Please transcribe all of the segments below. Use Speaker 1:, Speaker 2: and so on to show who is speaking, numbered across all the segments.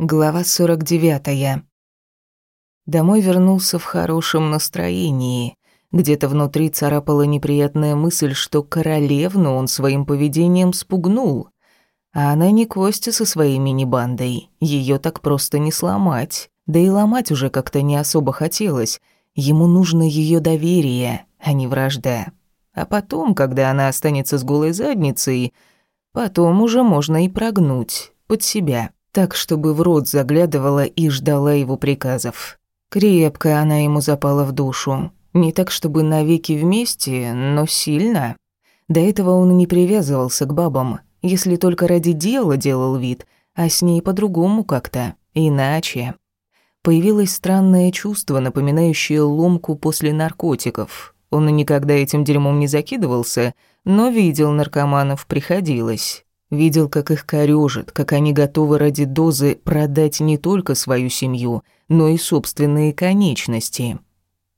Speaker 1: Глава 49. Домой вернулся в хорошем настроении. Где-то внутри царапала неприятная мысль, что королевну он своим поведением спугнул. А она не Костя со своей мини-бандой. Её так просто не сломать. Да и ломать уже как-то не особо хотелось. Ему нужно её доверие, а не вражда. А потом, когда она останется с голой задницей, потом уже можно и прогнуть под себя так, чтобы в рот заглядывала и ждала его приказов. Крепко она ему запала в душу. Не так, чтобы навеки вместе, но сильно. До этого он не привязывался к бабам, если только ради дела делал вид, а с ней по-другому как-то, иначе. Появилось странное чувство, напоминающее ломку после наркотиков. Он никогда этим дерьмом не закидывался, но видел наркоманов, приходилось. Видел, как их корёжит, как они готовы ради дозы продать не только свою семью, но и собственные конечности.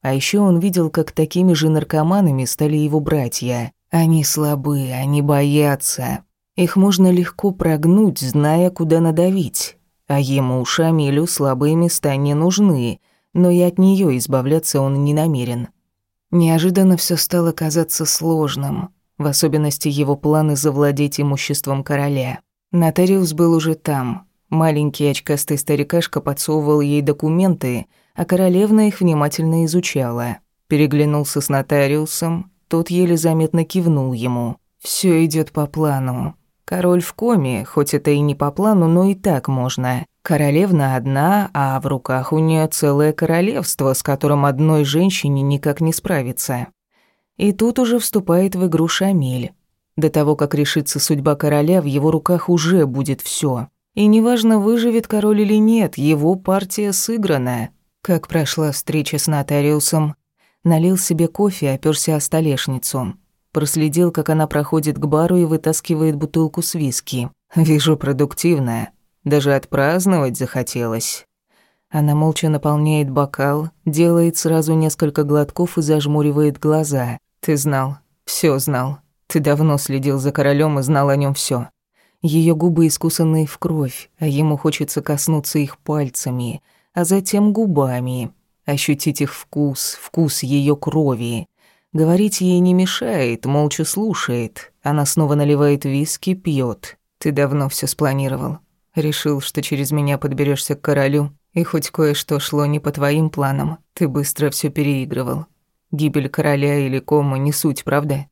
Speaker 1: А ещё он видел, как такими же наркоманами стали его братья. Они слабы, они боятся. Их можно легко прогнуть, зная, куда надавить. А ему, Шамилю, слабые места не нужны, но и от неё избавляться он не намерен. Неожиданно всё стало казаться сложным в особенности его планы завладеть имуществом короля. Нотариус был уже там. Маленький очкастый старикашка подсовывал ей документы, а королевна их внимательно изучала. Переглянулся с нотариусом, тот еле заметно кивнул ему. Все идет по плану. Король в коме, хоть это и не по плану, но и так можно. Королевна одна, а в руках у нее целое королевство, с которым одной женщине никак не справиться. И тут уже вступает в игру Шамиль. До того, как решится судьба короля, в его руках уже будет все. И неважно, выживет король или нет, его партия сыграна. Как прошла встреча с нотариусом. Налил себе кофе, оперся о столешницу. Проследил, как она проходит к бару и вытаскивает бутылку с виски. Вижу, продуктивная. Даже отпраздновать захотелось. Она молча наполняет бокал, делает сразу несколько глотков и зажмуривает глаза. Ты знал, все знал. Ты давно следил за королем и знал о нем все. Ее губы искусанные в кровь, а ему хочется коснуться их пальцами, а затем губами, ощутить их вкус, вкус ее крови. Говорить ей не мешает, молча слушает. Она снова наливает виски, пьет. Ты давно все спланировал. Решил, что через меня подберешься к королю, и хоть кое-что шло не по твоим планам, ты быстро все переигрывал. Гибель короля или кома не суть, правда?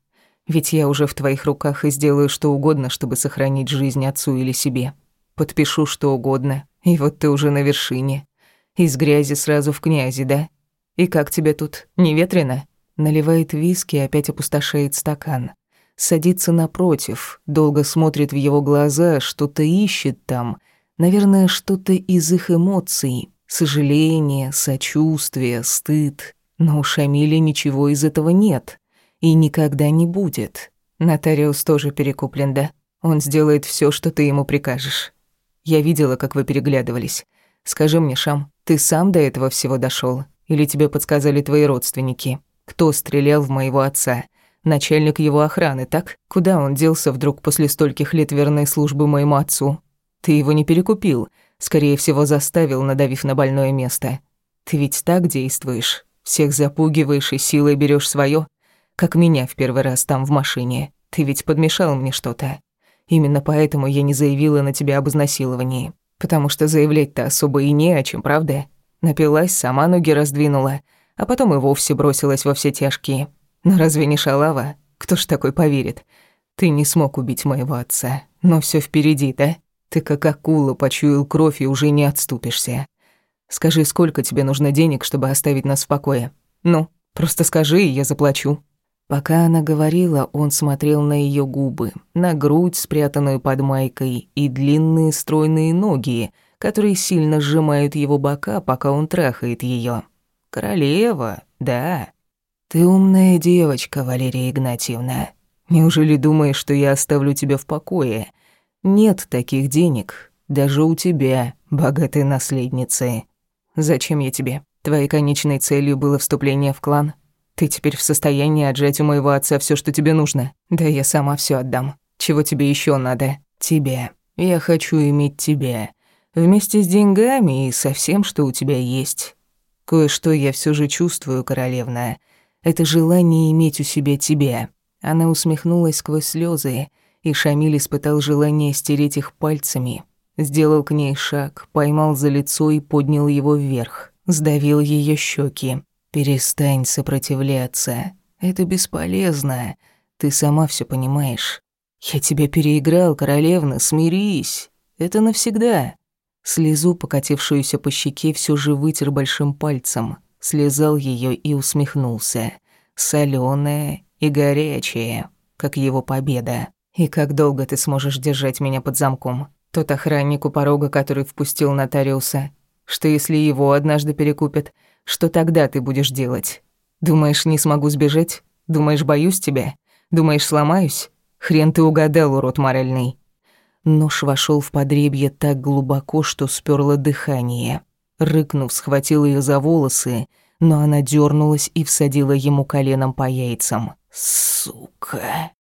Speaker 1: Ведь я уже в твоих руках и сделаю что угодно, чтобы сохранить жизнь отцу или себе. Подпишу что угодно, и вот ты уже на вершине. Из грязи сразу в князи, да? И как тебе тут, не ветрено? Наливает виски и опять опустошает стакан. Садится напротив, долго смотрит в его глаза, что-то ищет там. Наверное, что-то из их эмоций. Сожаление, сочувствие, стыд. Но у Шамиля ничего из этого нет. И никогда не будет. Нотариус тоже перекуплен, да? Он сделает все, что ты ему прикажешь. Я видела, как вы переглядывались. Скажи мне, Шам, ты сам до этого всего дошел, Или тебе подсказали твои родственники? Кто стрелял в моего отца? Начальник его охраны, так? Куда он делся вдруг после стольких лет верной службы моему отцу? Ты его не перекупил, скорее всего, заставил, надавив на больное место. Ты ведь так действуешь. Всех запугиваешь и силой берешь свое, как меня в первый раз там в машине. Ты ведь подмешал мне что-то. Именно поэтому я не заявила на тебя об изнасиловании. Потому что заявлять-то особо и не о чем, правда? Напилась, сама ноги раздвинула, а потом и вовсе бросилась во все тяжкие. Но разве не шалава? Кто ж такой поверит? Ты не смог убить моего отца, но все впереди, да? Ты как акула почуял кровь и уже не отступишься. Скажи, сколько тебе нужно денег, чтобы оставить нас в покое? Ну, просто скажи, и я заплачу». Пока она говорила, он смотрел на ее губы, на грудь, спрятанную под майкой, и длинные стройные ноги, которые сильно сжимают его бока, пока он трахает ее. «Королева, да». «Ты умная девочка, Валерия Игнатьевна. Неужели думаешь, что я оставлю тебя в покое? Нет таких денег, даже у тебя, богатой наследницы. Зачем я тебе? Твоей конечной целью было вступление в клан? Ты теперь в состоянии отжать у моего отца все, что тебе нужно? Да я сама все отдам. Чего тебе еще надо? Тебе. Я хочу иметь тебя. Вместе с деньгами и со всем, что у тебя есть. Кое-что я все же чувствую, королевна. Это желание иметь у себя тебя. Она усмехнулась сквозь слезы, и Шамиль испытал желание стереть их пальцами. Сделал к ней шаг, поймал за лицо и поднял его вверх. Сдавил ее щеки. «Перестань сопротивляться. Это бесполезно. Ты сама все понимаешь. Я тебя переиграл, королевна, смирись. Это навсегда». Слезу, покатившуюся по щеке, все же вытер большим пальцем, слезал ее и усмехнулся. Соленая и горячая, как его победа. И как долго ты сможешь держать меня под замком? Тот охранник у порога, который впустил нотариуса. Что если его однажды перекупят? Что тогда ты будешь делать? Думаешь, не смогу сбежать? Думаешь, боюсь тебя? Думаешь, сломаюсь? Хрен ты угадал, урод моральный. Нож вошел в подребье так глубоко, что сперло дыхание. Рыкнув, схватил ее за волосы, но она дернулась и всадила ему коленом по яйцам. «Сука!»